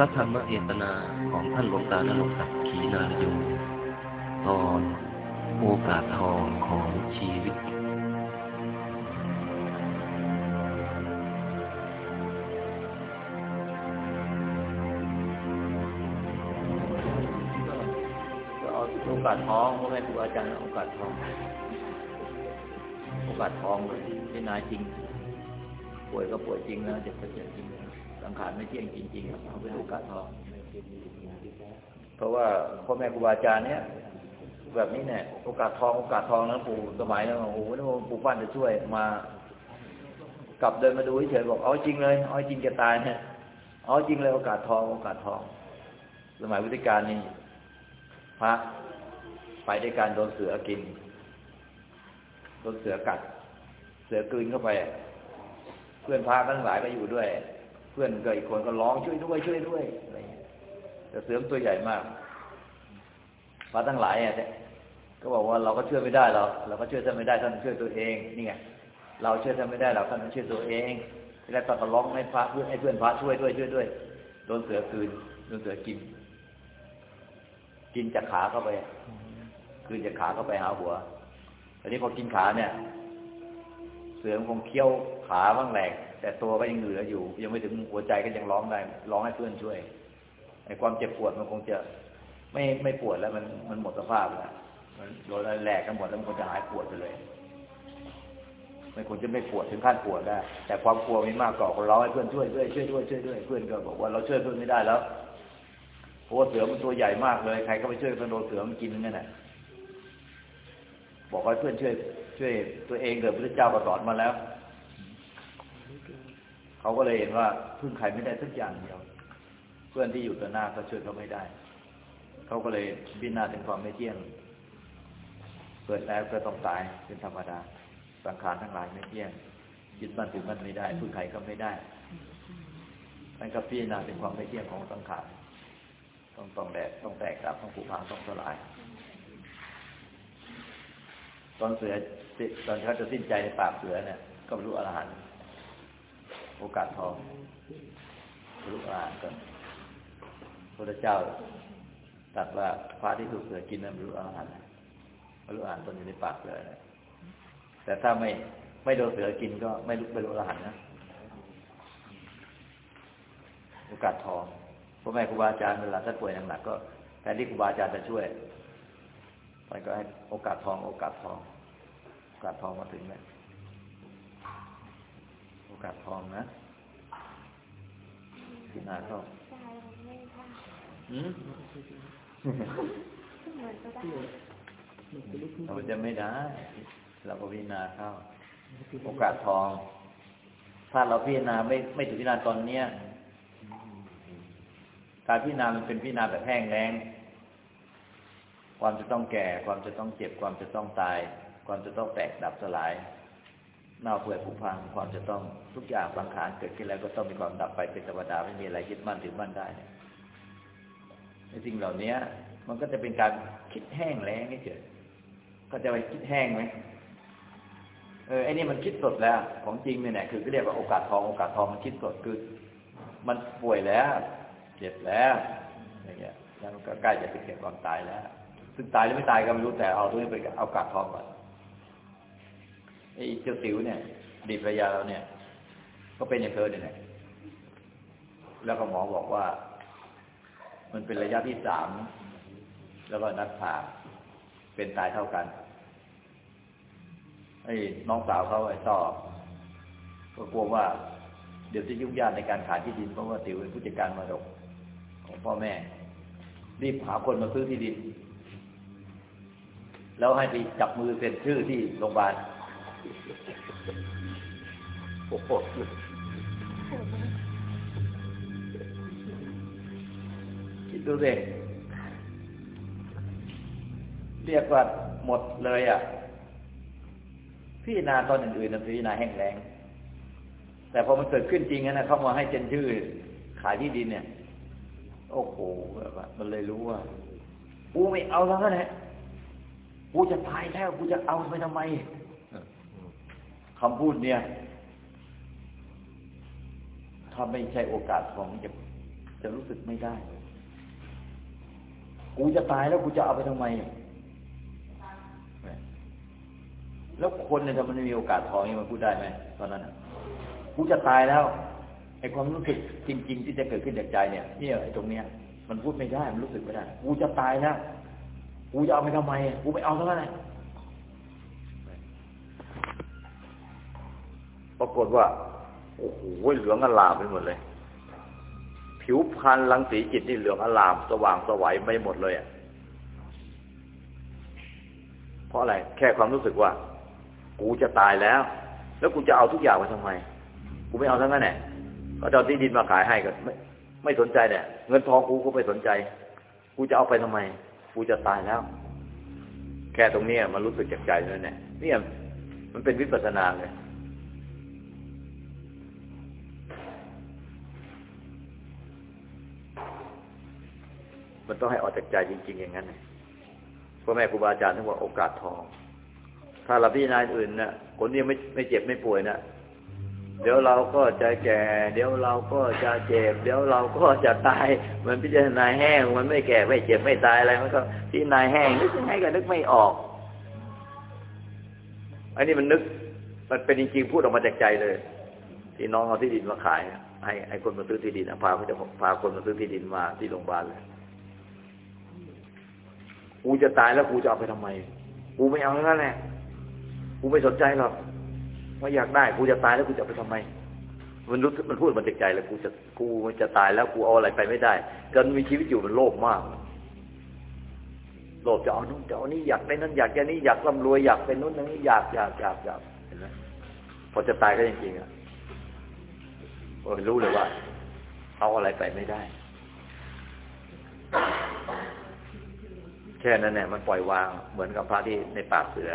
ระธรรมเอตนาของท่านหลวงตานรงศักดิ์ขีนารโยตอนโอกาสทองของชีวิตก็เอาโอกาสทองพ่อแม่ครูอาจารย์โอกาสทอง โอกาสทองเลยที่นายจริง ป่วยก็ป่วยจริงนะเจ็บก็เจ็บจริงนะ สังขารไม่เที่ยงจริงๆเอาเป็นโอกาสทองเพราะว่าพ่อแม่ครูอาจารย์เนี้ยแบบนี้เนี่ยโอกาสทองโอกาสทองนะปู่สมัยนั้นโอ้โหนึกว่ปู่ปั้นจะช่วยมา กลับเดินมาดูเฉยบอกเอาจริงเลยเอาจริงจะตายเนี่ยเอาจริงเลยโอกาสทองโอกาสทอง สมัยวิทยการนี่พระไปด้วยการโดนเสือกินโดนเสือกัด เสือกลืนเข้าไป เพื่อนพระทั้งหลายก็อยู่ด้วย เพื่อนก็อีกคนก็ร้องช่วยด้วยช่วยด้วยอะไรเงี้ยแต่เสือมตัวใหญ่มากพระทั้งหลายอะก็บอกว่าเราก็ช่วยไม่ได้เราเราก็ช่วยท่านไม่ได้ท่านช่วยตัวเองนี่ไงเราช่วยท่านไม่ได้เราท่านช่วยตัวเองแล้วก็ร้องให้พระเพื่อนให้เพื่อนพระช่วยด้วยช่วยด้วยโดนเสือกลืนโดนเสือกิน กินจากขาเข้าไป คือจากขาเข้าไปหาหัวทีนี้พอกินขาเนี่ย เสือมันคงเคี้ยวขาบ้างแหลก แต่ตัวก็ยังเหลืออยู่ ยังไม่ถึงหัวใจก็ยังร้องได้ร้องให้เพื่อนช่วยไอ้ความเจ็บปวดมันคงจะ ไม่ไม่ปวดแล้วมันมันหมดสภาพแล้วมันโดนอะไรแหลกกันหมดแล้วมันคงจะหายปวดไปเลยมันคงจะไม่ปวดถึงขั้นปวดได้ แต่ความกลัวมีมากกว่าคนร้องให้เพื่อนช่วยด้วยช่วยด้วยช่วยด้วยเพื่อนก็บอกว่าเราช่วยเพื่อนไม่ได้แล้วเพราะว่าเสือมันตัวใหญ่มากเลย ใครก็ไปช่วยเพื่อนโดนเสือมันกินนั่นแหละบอกให้เพื่อนช่วย ช่วย ตัวเองเกิดพระเจ้าก็สอนมาแล้ว เขาก็เลยเห็นว่าพึ่งใครไม่ได้สักอย่างเดียว เพื่อนที่อยู่ต่อหน้าก็ช่วยเขาไม่ได้ เขาก็เลยพิจารณาถึงความไม่เที่ยงเกิดแล้วก็ต้องตายเป็นธรรมดา สังขารทั้งหลายไม่เที่ยงยึดมั่นถือมั่นไม่ได้พึ่งใครก็ไม่ได้นั่นก็พิจารณาถึงความไม่เที่ยงของสังขารต้องต้องแดดต้องแตกดับต้องผุพังต้องสลาย ตอนเสือตอนเขาจะสิ้นใจในปากเสือเนี่ย ก็รรลุอรหันต์ โอกาสทองรรลุอรหันต์กันพระเจ้าตรัสว่าพระที่ถูกเสือกินนั้นรรลุอรหันรรลุอรหันตอนอยู่ในปากเสือเนี่ยแต่ถ้าไม่ไม่โดนเสือกินก็ไม่บรรลุอรหันนะโอกาสทองพ่อแม่ครูบาอาจารย์เวลาท่านป่วยหนักก็แทนที่ครูบาอาจารย์จะช่วยมันก็ให้โอกาสทอง โอกาสทอง โอกาสทองมาถึงแล้ว โอกาสทองนะพิจารณาเข้าอืมเราจะไม่ได้ เราก็พิจารณาเข้า โอกาสทอง ถ้าเราพิจารณาไม่ไม่ถึงพิจารณาตอนเนี้ยการพิจารณามันเป็นพิจารณาแบบแห้งแล้งความจะต้องแก่ ความจะต้องเจ็บ ความจะต้องตาย ความจะต้องแตกดับสลาย เน่าเปื่อยผุพังความจะต้องทุกอย่างสังขารเกิดขึ้นแล้วก็ต้องมีความดับไปเป็นธรรมดาไม่มีอะไรยึดมั่นถือมั่นได้ในสิ่งเหล่านี้มันก็จะเป็นการคิดแห้งแล้งนี่เฉยก็จะไปคิดแห้งไหมเออไอ้นี่มันคิดสดแล้ว ของจริงเนี่ยคือก็เรียกว่าโอกาสทองโอกาสทองมันคิดสดคือ มันป่วยแล้ว เจ็บแล้วอย่างเงี้ยแล้วมันก็ใกล้จะเป็นแก่ความตายแล้ว ซึ่งตายหรือไม่ตายก็ไม่รู้แต่เอาตัวนี้ไปเอาโอกาดทองก่อน เจ้าสิวเนี่ยดีภรรยาเราเนี่ย ก็เป็นอย่างเธอเนี่ยแล้วก็หมอบอกว่า มันเป็นระยะที่สามแล้วก็นัดผ่าเป็นตายเท่ากันไอ้น้องสาวเขาไอ้ต่อก็กลัวว่า เดี๋ยวจะยุ่งยากในการขายที่ดินเพราะว่าติ๋วเป็นผู้จัดการมรดกของพ่อแม่ รีบหาคนมาซื้อที่ดิน แล้วให้ไปจับมือเซ็นชื่อที่โรงพยาบาล โอ้โหคิดดูสิเรียกว่าหมดเลยอะพี่นาตอนอื่นๆนะพี่นาแห้งแรงแต่พอมันเกิดขึ้นจริงนะเขามาให้เซ็นชื่อ ขายที่ดินเนี่ย โอ้โหแบบว่ามันเลยรู้ว่ากูไม่เอาแล้วนะกูจะตายแล้วกูจะเอาไปทำไม คำพูดเนี่ย ถ้าไม่ใช่โอกาสของจะจะรู้สึกไม่ได้กูจะตายแล้วกูจะเอาไปทำไม แล้วคนเนี่ยถ้ามันไม่มีโอกาสทองนี่มันพูดได้ไหมตอนนั้นกูจะตายแล้วไอ้ความรู้สึกจริง ๆ ที่จะเกิดขึ้นจากใจเนี่ยเนี่ยไอ้ตรงเนี้ยมันพูดไม่ได้ มันรู้สึกไม่ได้ กูจะตายแล้วกูจะเอาไปทำไม กูไม่เอาเท่านั้นแหละ ปรากฏว่า โอ้โหเหลืองอลามไปหมดเลย ผิวพรรณรังสีจิตนี่เหลืองอลาม สว่างสวัยไม่หมดเลยอะเพราะอะไร แค่ความรู้สึกว่า กูจะตายแล้ว แล้วกูจะเอาทุกอย่างไปทำไม กูไม่เอาทั้งนั้นแหละก็จะเอาที่ดินมาขายให้ก็ไม่ไม่สนใจเนี่ยเงินทองกูก็ไม่สนใจ กูจะเอาไปทำไม กูจะตายแล้ว แค่ตรงเนี้มันรู้สึกจากใจเลยเนี่ยเนี่ยมันเป็นวิปัสสนาเลย ต้องให้ออกจากใจจริง ๆ อย่างนั้นเลยพ่อแม่ครูบาอาจารย์ท่านว่าโอกาสทอง ถ้าเราพิจารณาอื่นนะคนที่ไม่ไม่เจ็บไม่ป่วยนะเดี๋ยวเราก็จะแก่ เดี๋ยวเราก็จะเจ็บ เดี๋ยวเราก็จะตาย มันพิจารณาแห้ง มันไม่แก่ไม่เจ็บไม่ตายอะไร มันก็พิจารณาแห้งนึกยังไงก็นึกไม่ออก อันนี้มันนึก มันเป็นจริงๆพูดออกมาจากใจเลย ที่น้องเอาที่ดินมาขายให้ให้คนมาซื้อที่ดินพาเขาจะพาคนมาซื้อที่ดินมาที่โรงพยาบาลเลย กูจะตายแล้วกูจะเอาไปทำไม กูไม่เอาแล้วนั่นแหละกูไม่สนใจหรอกว่าอยากได้กูจะตายแล้วกูจะเอาไปทำไม มันรู้มันพูดมันจากใจแล้วกูจะกูจะตายแล้วกูเอาอะไรไปไม่ได้จนมีชีวิตอยู่มันโลภมากโลภจะเอานู้นจะเอานี่อยากได้นั้นอยากจะนี่อยากร่ำรวยอยากเป็นนู้นนี้อยากอยากอยากอยากเห็นไหมพอจะตายก็จริงๆอะโอ้ยรู้เลยว่าเอาอะไรไปไม่ได้ แค่นั้นแหละมันปล่อยวางเหมือนกับพระที่ในปากเสือ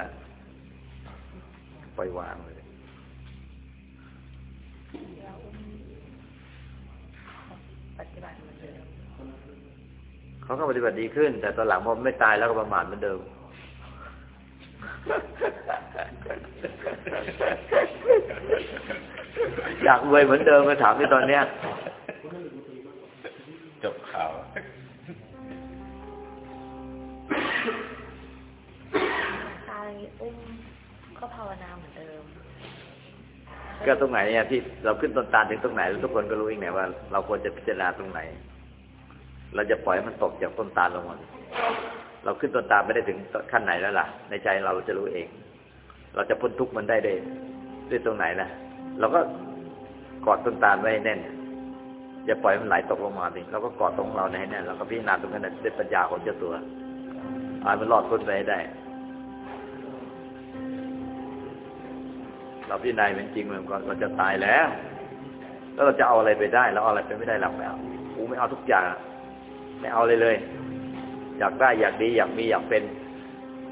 ปล่อยวางเลยเหมือนเดิมเขาก็ปฏิบัติดีขึ้น แต่ตอนหลังพอไม่ตายแล้วก็ประมาทเหมือนเดิมอยากรวยเหมือนเดิมมาถามที่ตอนเนี้ย จบข่าว ตายอุ้มก็ภาวนาเหมือนเดิม ก็ตรงไหนเนี่ยที่เราขึ้นต้นตาลถึงตรงไหนทุกคนก็รู้เองไงว่า เราควรจะพิจารณาตรงไหน เราจะปล่อยให้มันตกจากต้นตาลลงมาเราขึ้นต้นตาลไม่ได้ถึงขั้นไหนแล้วล่ะ ในใจเราจะรู้เอง เราจะพ้นทุกข์มันได้ด้วยด้วยตรงไหนนะเราก็กอดต้นตาลไว้แน่นอย่าปล่อยมันไหลตกลงมาดิเราก็กอดตรงเราให้แน่นเราก็พิจารณาตรงนั้นด้วยปัญญาของเจ้าตัว เอาให้มันรอดพ้นไปได้ เราพิจารณาเป็นจริงเหมือนกันเราจะตายแล้ว แล้วเราจะเอาอะไรไปได้เราเอาอะไรไปไม่ได้หรอกแล้วกูไม่เอาทุกอย่าง ไม่เอาเลยเลย อยากได้อยากดีอยากมีอยากเป็น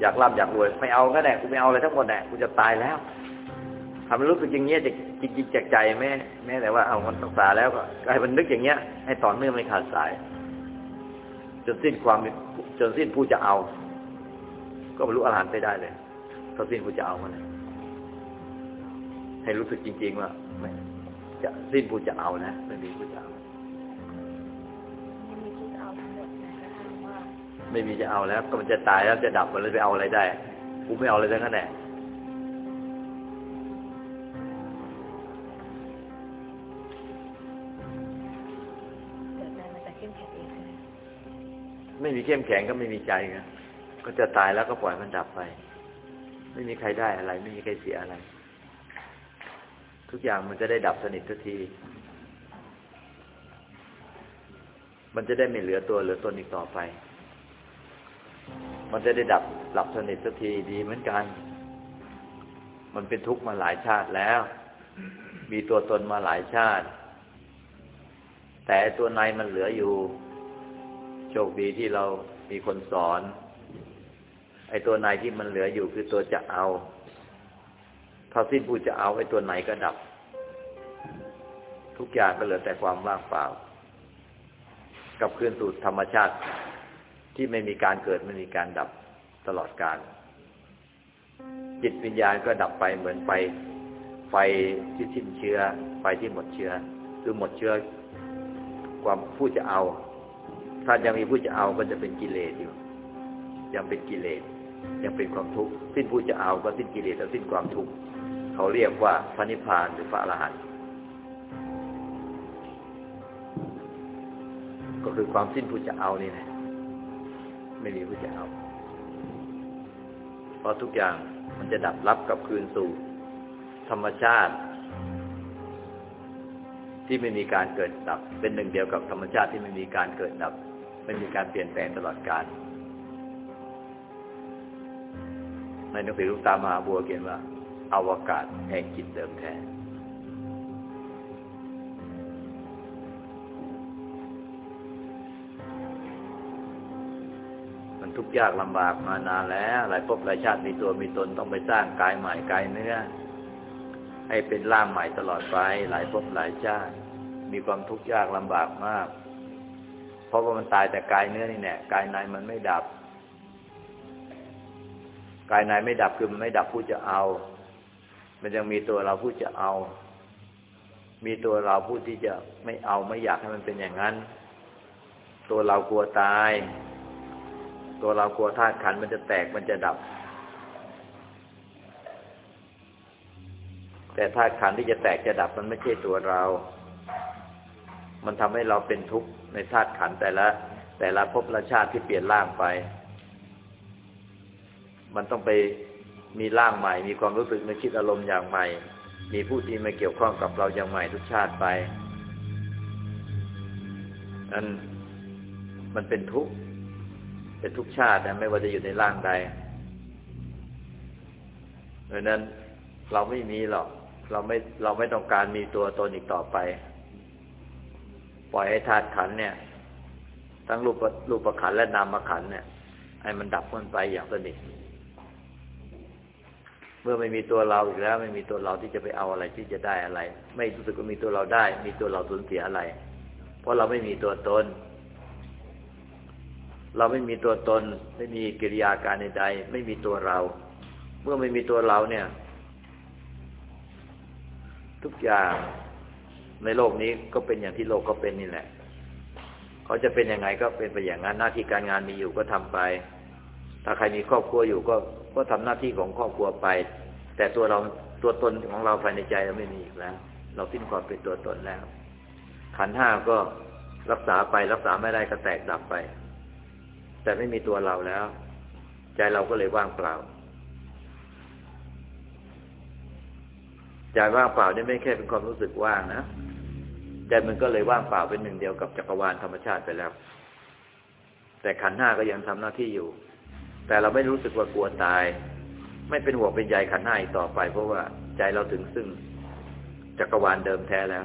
อยากร่ำอยากรวย ไม่เอาก็ได้กูไม่เอาอะไรทั้งหมดแหละกูจะตายแล้วทำนรู้สึกอย่างเงี้ยจะจริงๆจากใจแม่แม่แต่ว่าเอามันศึกษาแล้วก็ให้มันนึกอย่างเงี้ย ให้ต่อเนื่องไม่ขาดสาย จนสิ้นความจนสิ้นผู้จะเอา ก็บรรลุอรหันต์ไปได้เลยถ้าสิ้นผู้จะเอามันให้รู้สึกจริง ๆ ว่าไม่จะสิ้นผู้จะเอานะไม่มีผู้จะเอายังมีที่จะเอาทั้งหมดนะกระทั่งว่าไม่มีจะเอาแล้ว ก็มันจะตายแล้วจะดับมันเลยไปเอาอะไรได้กูไม่เอาอะไรทั้งนั้นแหละเกิดใจมันจะเข้มแข็งเองใช่ไหมไม่มีเข้มแข็งก็ไม่มีใจไง ก็จะตายแล้วก็ปล่อยมันดับไป ไม่มีใครได้อะไร ไม่มีใครเสียอะไร ทุกอย่างมันจะได้ดับสนิททุกที มันจะได้ไม่เหลือตัวเหลือตนอีกต่อไป มันจะได้ดับหลับสนิทสักทีดีเหมือนกัน มันเป็นทุกข์มาหลายชาติแล้ว มีตัวตนมาหลายชาติ แต่ตัวในมันเหลืออยู่ โชคดีที่เรามีคนสอน อ้ตัวในที่มันเหลืออยู่คือตัวจะเอาถ้าสิ้นผู้จะเอาไอ้ตัวไหนก็ดับ ทุกอย่างก็เหลือแต่ความว่างเปล่า กับคืนสู่ธรรมชาติที่ไม่มีการเกิดไม่มีการดับตลอดกาลจิตวิญญาณก็ดับไปเหมือนไฟไฟที่สิ้นเชื้อ ไฟที่หมดเชื้อ คือหมดเชื้อคความผู้จะเอา ถ้ายังมีผู้จะเอาก็จะเป็นกิเลสอยู่ ยังเป็นกิเลส ยังเป็นความทุกข์สิ้นผู้จะเอาก็สิ้นกิเลสและสิ้นความทุกข์เขาเรียกว่าพระนิพพานหรือพระอรหันต์ก็คือความสิ้นผู้จะเอานี่แหละไม่มีผู้จะเอา เพราะทุกอย่างมันจะดับรับกับคืนสู่ ธรรมชาติ ที่ไม่มีการเกิดดับ เป็นหนึ่งเดียวกับธรรมชาติที่ไม่มีการเกิดดับ ไม่มีการเปลี่ยนแปลงตลอดกาล ในหนังสือลูกตามหาบัวเขียนว่าอาวกาศแห่งจิตเดิมแท้มันทุกข์ยากลำบากมานานแล้วหลายภพหลายชาติมีตัวมีตนต้องไปสร้างกายใหม่กายเนื้อ ให้เป็นร่างใหม่ตลอดไป หลายภพหลายชาติ มีความทุกข์ยากลำบากมาก เพราะว่ามันตายแต่กายเนื้อนี่แน่กายในมันไม่ดับ กายในไม่ดับคือมันไม่ดับผู้จะเอา มันยังมีตัวเราผู้จะเอา มีตัวเราผู้ที่จะไม่เอาไม่อยากให้มันเป็นอย่างนั้น ตัวเรากลัวตาย ตัวเรากลัวธาตุขันมันจะแตกมันจะดับ แต่ธาตุขันที่จะแตกจะดับมันไม่ใช่ตัวเรา มันทำให้เราเป็นทุกข์ในธาตุขันแต่ละ แต่ละภพละชาติที่เปลี่ยนร่างไป มันต้องไปมีร่างใหม่ มีความรู้สึกนึกคิดอารมณ์อย่างใหม่ มีผู้ที่มาเกี่ยวข้องกับเราอย่างใหม่ทุกชาติไปนั่นมันเป็นทุกข์เป็นทุกชาตินะไม่ว่าจะอยู่ในร่างใดเพราะนั้นเราไม่มีหรอก เราไม่เราไม่ต้องการมีตัวตนอีกต่อไป ปล่อยให้ธาตุขันเนี่ย ทั้งรูปรูปขันและนามขันเนี่ย ให้มันดับมันไปอย่างสนิท เมื่อไม่มีตัวเราอีกแล้ว ไม่มีตัวเราที่จะไปเอาอะไรที่จะได้อะไร ไม่รู้สึกว่ามีตัวเราได้ มีตัวเราสูญเสียอะไร เพราะเราไม่มีตัวตน เราไม่มีตัวตน ไม่มีกิริยาการใดๆไม่มีตัวเรา เมื่อไม่มีตัวเราเนี่ย ทุกอย่างในโลกนี้ก็เป็นอย่างที่โลกก็เป็นนี่แหละเขาจะเป็นยังไงก็เป็นไปอย่างนั้นหน้าที่การงานมีอยู่ก็ทำไป ถ้าใครมีครอบครัวอยู่ก็ ก็ทำหน้าที่ของครอบครัวไป แต่ตัวเราตัวตนของเราภายในใจเราไม่มีอีกแล้ว เราสิ้นความเป็นตัวตนแล้ว ขันห้าก็รักษาไปรักษาไม่ได้ก็แตกดับไป แต่ไม่มีตัวเราแล้ว ใจเราก็เลยว่างเปล่าใจว่างเปล่านี่ไม่แค่เป็นความรู้สึกว่างนะใจมันก็เลยว่างเปล่าเป็นหนึ่งเดียวกับจักรวาลธรรมชาติไปแล้ว แต่ขันห้าก็ยังทำหน้าที่อยู่ แต่เราไม่รู้สึกว่ากลัวตาย ไม่เป็นห่วงเป็นใยขันห้าอีกต่อไป เพราะว่าใจเราถึงซึ่งจักรวาลเดิมแท้แล้ว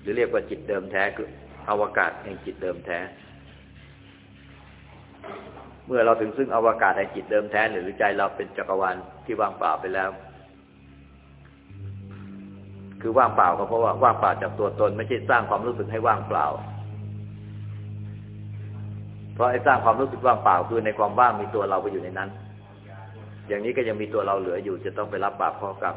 หรือเรียกว่าจิตเดิมแท้คืออวกาศแห่งจิตเดิมแท้ เมื่อเราถึงซึ่งอวกาศแห่งจิตเดิมแท้ หรือใจเราเป็นจักรวาลที่ว่างเปล่าไปแล้ว คือว่างเปล่าก็เพราะว่าว่างเปล่าจากตัวตน ไม่ใช่สร้างความรู้สึกให้ว่างเปล่า เพราะไอ้สร้างความรู้สึกว่างเปล่าคือในความว่างมีตัวเราไปอยู่ในนั้น อย่างนี้ก็ยังมีตัวเราเหลืออยู่ จะต้องไปรับบาปข้อกรรม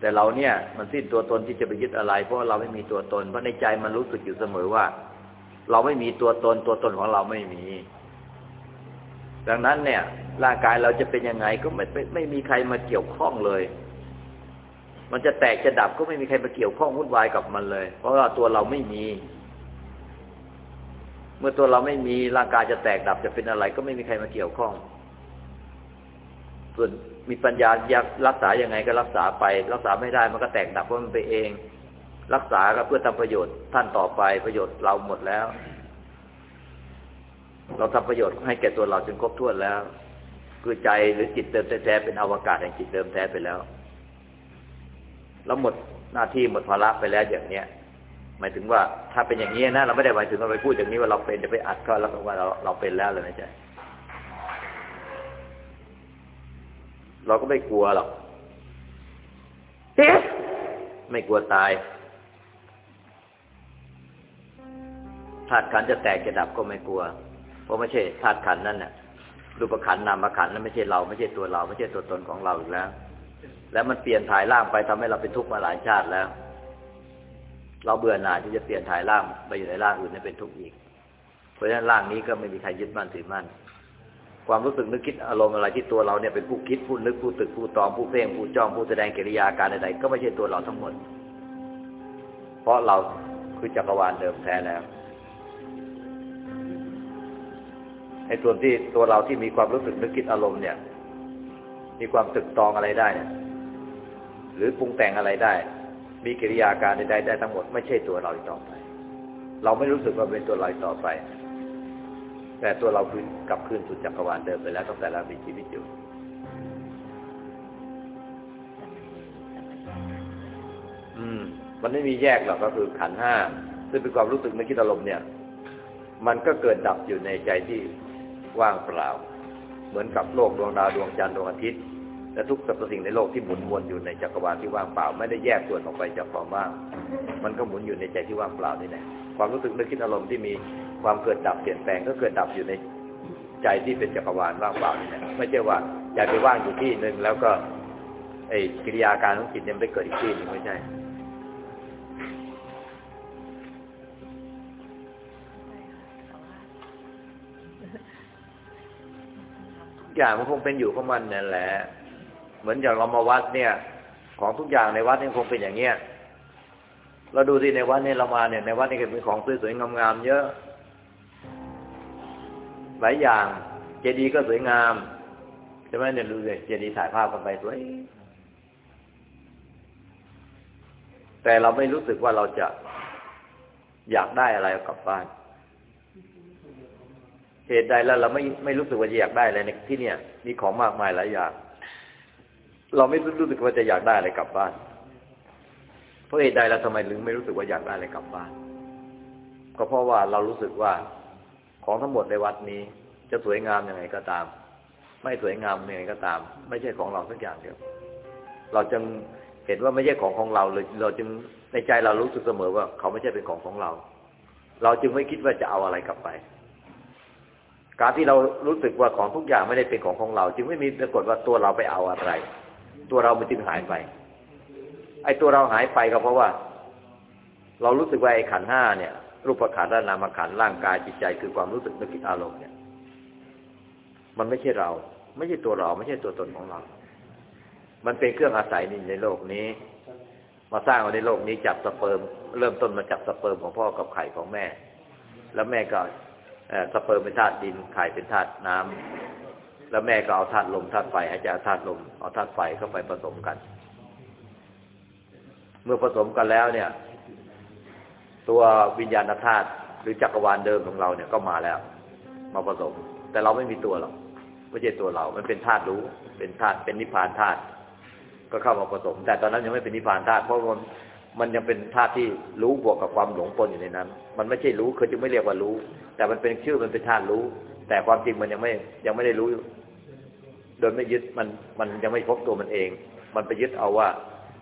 แต่เราเนี่ย มันสิ้นตัวตนที่จะไปยึดอะไร เพราะเราไม่มีตัวตน เพราะในใจมันรู้สึกอยู่เสมอว่า เราไม่มีตัวตนตัวตนของเราไม่มี ดังนั้นเนี่ย ร่างกายเราจะเป็นยังไงก็ไม่ไม่ไม่มีใครมาเกี่ยวข้องเลยมันจะแตกจะดับก็ไม่มีใครมาเกี่ยวข้องวุ่นวายกับมันเลย เพราะว่าตัวเราไม่มี เมื่อตัวเราไม่มีร่างกายจะแตกดับจะเป็นอะไร ก็ไม่มีใครมาเกี่ยวข้อง ส่วนมีปัญญาอยากรักษายังไงก็รักษาไป รักษาไม่ได้มันก็แตกดับเพราะมันไปเอง รักษาก็เพื่อทำประโยชน์ท่านต่อไปประโยชน์เราหมดแล้ว เราทำประโยชน์ให้แก่ตัวเราจนครบถ้วนแล้ว คือใจหรือจิตเดิมแท้เป็นอวกาศแห่งจิตเดิมแท้ไปแล้วเราหมดหน้าที่หมดภาระไปแล้วอย่างเนี้ย หมายถึงว่าถ้าเป็นอย่างนี้นะเราไม่ได้หมายถึงว่าไปพูดอย่างนี้ว่าเราเป็นจะไปอัดก็แล้วว่าเราเราเป็นแล้วเลยไม่ใช่เราก็ไม่กลัวหรอกไม่กลัวตายธาตุขันจะแตกจะดับก็ไม่กลัว เพราะไม่ใช่ธาตุขันนั่นน่ะรูปขันนามขันนั่นไม่ใช่เราไม่ใช่ตัวเรา ไม่ใช่ตัวตนของเราอีกแล้ว แล้วมันเปลี่ยนถ่ายร่างไปทำให้เราเป็นทุกข์มาหลายชาติแล้ว เราเบื่อหน่ายที่จะเปลี่ยนถ่ายร่างไปอยู่ในร่างอื่นให้เป็นทุกข์อีก เพราะฉะนั้นร่างนี้ก็ไม่มีใครยึดมั่นถือมั่น ความรู้สึกนึกคิดอารมณ์อะไรที่ตัวเราเนี่ยเป็นผู้คิดผู้นึกผู้ตึกผู้ตอมผู้เพ่งผู้จ้องผู้แสดงกิริยาการใดๆก็ไม่ใช่ตัวเราทั้งหมด เพราะเราคือจักรวาลเดิมแท้แล้วไอ้ส่วนที่ตัวเราที่มีความรู้สึกนึกคิดอารมณ์เนี่ย มีความตึกตองอะไรได้เนี่ยหรือปรุงแต่งอะไรได้ มีกิริยาการใดๆได้ทั้งหมดไม่ใช่ตัวเราต่อไป เราไม่รู้สึกว่าเป็นตัวเราอีกต่อไป แต่ตัวเราคืนกลับคืนสู่จักรวาลเดิมไปแล้วตั้งแต่เรามีชีวิตอยู่อืม มันไม่มีแยกหรอกก็คือขันห้าซึ่งเป็นความรู้สึกนึกคิดอารมณ์เนี่ย มันก็เกิดดับอยู่ในใจที่ว่างเปล่า เหมือนกับโลกดวงดาวดวงจันทร์ดวงอาทิตย์ และทุกสรรพสิ่งในโลกที่หมุนวนอยู่ในจักรวาลที่ว่างเปล่า ไม่ได้แยกส่วนออกไปจากความว่าง มันก็หมุนอยู่ในใจที่ว่างเปล่านี่แหละความรู้สึกนึกคิดอารมณ์ที่มีความเกิดดับเปลี่ยนแปลงก็เกิดดับอยู่ในใจที่เป็นจักรวาลว่างเปล่านี่แหละไม่ใช่ว่าอยากไปว่างอยู่ที่หนึ่งแล้วก็ไอ้กิริยาการของจิตเนี่ยไปเกิดอีกที่หนึ่งไม่ใช่ทุกอย่างมันคงเป็นอยู่ของมันนั่นแหละ เหมือนอย่างเรามาวัดเนี่ย ของทุกอย่างในวัดนี่คงเป็นอย่างเงี้ยเราดูสิในวัดนี่เรามาเนี่ยในวัดนี่ก็มีของสวยๆงามๆเยอะ หลายอย่าง เจดีย์ก็สวยงามใช่ไหมเนี่ยดูเลยเจดีย์ถ่ายภาพกันไปสวยแต่เราไม่รู้สึกว่าเราจะอยากได้อะไรกลับบ้านเหตุใดแล้วเราไม่ไม่รู้สึกว่าอยากได้อะไรในที่เนี่ย มีของมากมายหลายอย่าง เราไม่รู้สึกว่าจะอยากได้อะไรกลับบ้าน เพราะเหตุใดเราทำไมถึงไม่รู้สึกว่าอยากได้อะไรกลับบ้าน ก็เพราะว่าเรารู้สึกว่าของทั้งหมดในวัดนี้ จะสวยงามยังไงก็ตาม ไม่สวยงามยังไงก็ตาม ไม่ใช่ของเราสักอย่างเดียว เราจึงเห็นว่าไม่ใช่ของของเราเลยเราจึงในใจเรารู้สึกเสมอว่า เขาไม่ใช่เป็นของของเรา เราจึงไม่คิดว่าจะเอาอะไรกลับไป การที่เรารู้สึกว่าของทุกอย่างไม่ได้เป็นของของเรา จึงไม่มีปรากฏว่าตัวเราไปเอาอะไร ตัวเรามันจึงหายไป ไอ้ตัวเราหายไปก็เพราะว่า เรารู้สึกว่าไอ้ขันห้าเนี่ย รูปขันธ์และนามขันร่างกายจิตใจคือความรู้สึกนึกคิดอารมณ์เนี่ย มันไม่ใช่เรา ไม่ใช่ตัวเรา ไม่ใช่ตัวตนของเรา มันเป็นเครื่องอาศัยนี่ในโลกนี้ มาสร้างมาในโลกนี้จับสเปิร์มเริ่มต้นมาจับสเปิร์มของพ่อกับไข่ของแม่ แล้วแม่ก็สเปิร์มเป็นธาตุดินไข่เป็นธาตุน้ำ แล้วแม่ก็เอาธาตุลมธาตุไฟอาจจะเอาธาตุลมเอาธาตุไฟเข้าไปผสมกัน เมื่อผสมกันแล้วเนี่ย ตัววิญญาณธาตุหรือจักรวาลเดิมของเราเนี่ยก็มาแล้ว มาผสม แต่เราไม่มีตัวหรอกไม่ใช่ตัวเรา มันเป็นธาตุรู้ เป็นธาตุเป็นนิพพานธาตุก็เข้ามาผสม แต่ตอนนั้นยังไม่เป็นนิพพานธาตุเพราะมันมันยังเป็นธาตุที่รู้บวกกับความหลงปนอยู่ในนั้น มันไม่ใช่รู้คือจึงไม่เรียกว่ารู้ แต่มันเป็นชื่อมันเป็นธาตุรู้ แต่ความจริงมันยังไม่ยังไม่ได้รู้ โดยไม่ยึดมันมันยังไม่พบตัวมันเอง มันไปยึดเอาว่า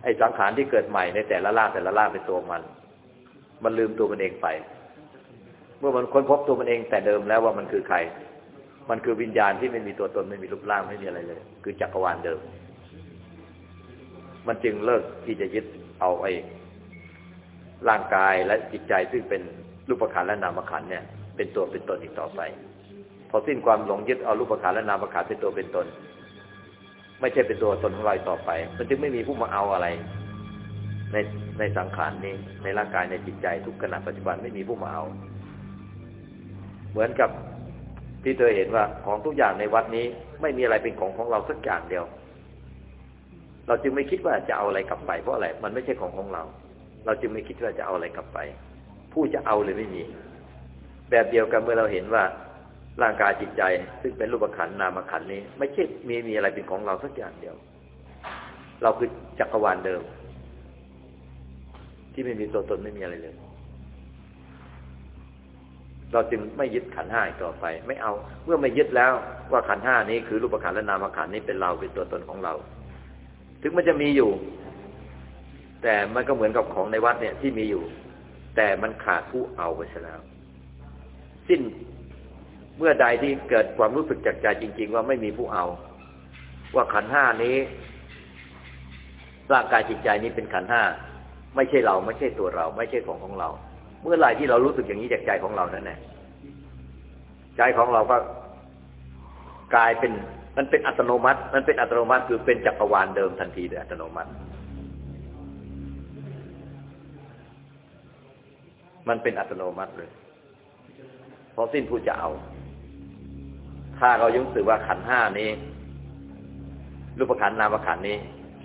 ไอ้สังขารที่เกิดใหม่ในแต่ละล่างแต่ละล่างเป็นตัวมัน มันลืมตัวมันเองไป เมื่อมันค้นพบตัวมันเอง แต่เดิมแล้วว่ามันคือใคร มันคือวิญญาณที่ไม่มีตัวตนไม่มีรูปร่างไม่มีอะไรเลย คือจักรวาลเดิม มันจึงเลิกที่จะยึดเอาไอ้ร่างกายและจิตใจซึ่งเป็นรูปขันและนามขันเนี่ย เป็นตัวเป็นตนอีกต่อไป พอสิ้นความหลงยึดเอารูปขันและนามขันเป็นตัวเป็นตน ไม่ใช่เป็นตัวตนของเราต่อไป มันจึงไม่มีผู้มาเอาอะไร ในในสังขารนี้ ในร่างกายในจิตใจทุกขณะปัจจุบันไม่มีผู้มาเอา เหมือนกับที่เธอเห็นว่าของทุกอย่างในวัดนี้ ไม่มีอะไรเป็นของของเราสักอย่างเดียว เราจึงไม่คิดว่าจะเอาอะไรกลับไป เพราะอะไรมันไม่ใช่ของของเรา เราจึงไม่คิดว่าจะเอาอะไรกลับไป ผู้จะเอาเลยไม่มี แบบเดียวกันเมื่อเราเห็นว่า ร่างกายจิตใจ ซึ่งเป็นรูปขันธ์นามขันธ์นี้ ไม่ใช่มีมีอะไรเป็นของเราสักอย่างเดียว เราคือจักรวาลเดิม ที่ไม่มีตัวตนไม่มีอะไรเลย เราจึงไม่ยึดขันห้าต่อไป ไม่เอา เมื่อไม่ยึดแล้วว่าขันห้านี้คือรูปขันและนามขันนี้เป็นเราเป็นตัวตนของเรา ถึงมันจะมีอยู่ แต่มันก็เหมือนกับของในวัดเนี่ยที่มีอยู่ แต่มันขาดผู้เอาไปแล้ว สิ้น เมื่อใดที่เกิดความรู้สึกจากใจจริง ๆ ว่าไม่มีผู้เอา ว่าขันห้านี้ร่างกายจิตใจนี้เป็นขันห้าไม่ใช่เราไม่ใช่ตัวเรา ไม่ใช่ของของเรา เมื่อไรที่เรารู้สึกอย่างนี้จากใจของเรานั่นแหละใจของเราก็กลายเป็นมันเป็นอัตโนมัติ มันเป็นอัตโนมัติคือเป็นจักรวาลเดิมทันทีโดยอัตโนมัติ มันเป็นอัตโนมัติเลยเพราะสิ้นผู้จะเอา ถ้าเรายังรู้สึกว่าขันห้านี้รูปขันนามขันนี้